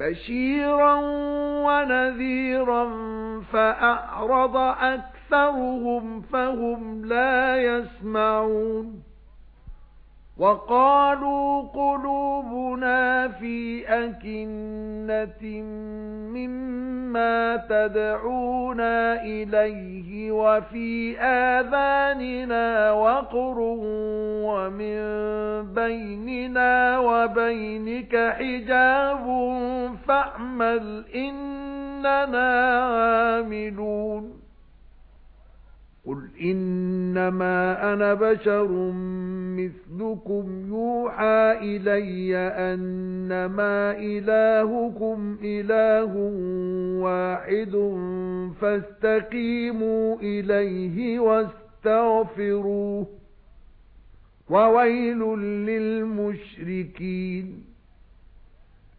بَشِيرًا وَنَذِيرًا فَأَعْرَضَ أَكْثَرُهُمْ فَهُمْ لَا يَسْمَعُونَ وَقَالُوا قُلُوبُنَا فِي أَكِنَّةٍ مِّمَّا تَدْعُونَا إِلَيْهِ وَفِي آذَانِنَا وَقْرٌ وَمِن بَيْنِنَا وَبَيْنِكَ حِجَابٌ فَاعْمَلْ إِنَّنَا عَامِلُونَ. قُلْ إِنَّمَا أَنَا بَشَرٌ مِثْلُكُمْ يُوحَى إِلَيَّ أَنَّمَا إِلَٰهُكُمْ إِلَٰهٌ وَاحِدٌ فَاسْتَقِيمُوا إِلَيْهِ وَاسْتَغْفِرُوهُ وَوَيْلٌ لِّلْمُشْرِكِينَ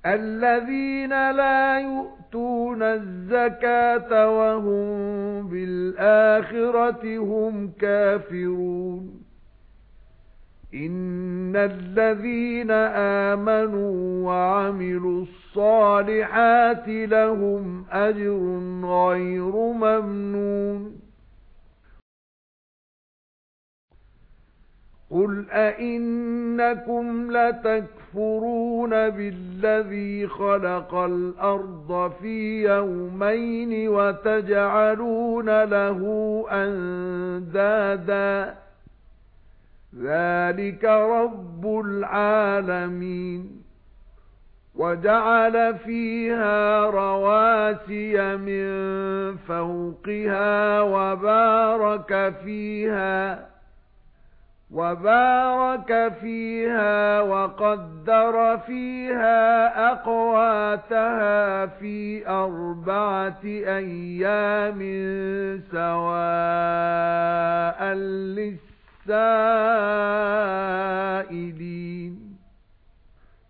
الَّذِينَ لَا يُؤْتُونَ الزَّكَاةَ وَهُمْ بِالْآخِرَةِ هُمْ كَافِرُونَ إِنَّ الَّذِينَ آمَنُوا وَعَمِلُوا الصَّالِحَاتِ لَهُمْ أَجْرٌ غَيْرُ مَمْنُونٍ. قُلْ أَئِنَّكُمْ لَتَكْفُرُونَ بِالَّذِي خَلَقَ الْأَرْضَ فِي يَوْمَيْنِ وَتَجْعَلُونَ لَهُ أَندَادًا ذَلِكَ رَبُّ الْعَالَمِينَ. وَجَعَلَ فِيهَا رَوَاسِيَ مِن فَوْقِهَا وَبَارَكَ فِيهَا وَبَارَكَ فِيهَا وَقَدَّرَ فِيهَا أَقْوَاتَهَا فِي أَرْبَعَةِ أَيَّامٍ سَوَاءً لِلسَّائِلِينَ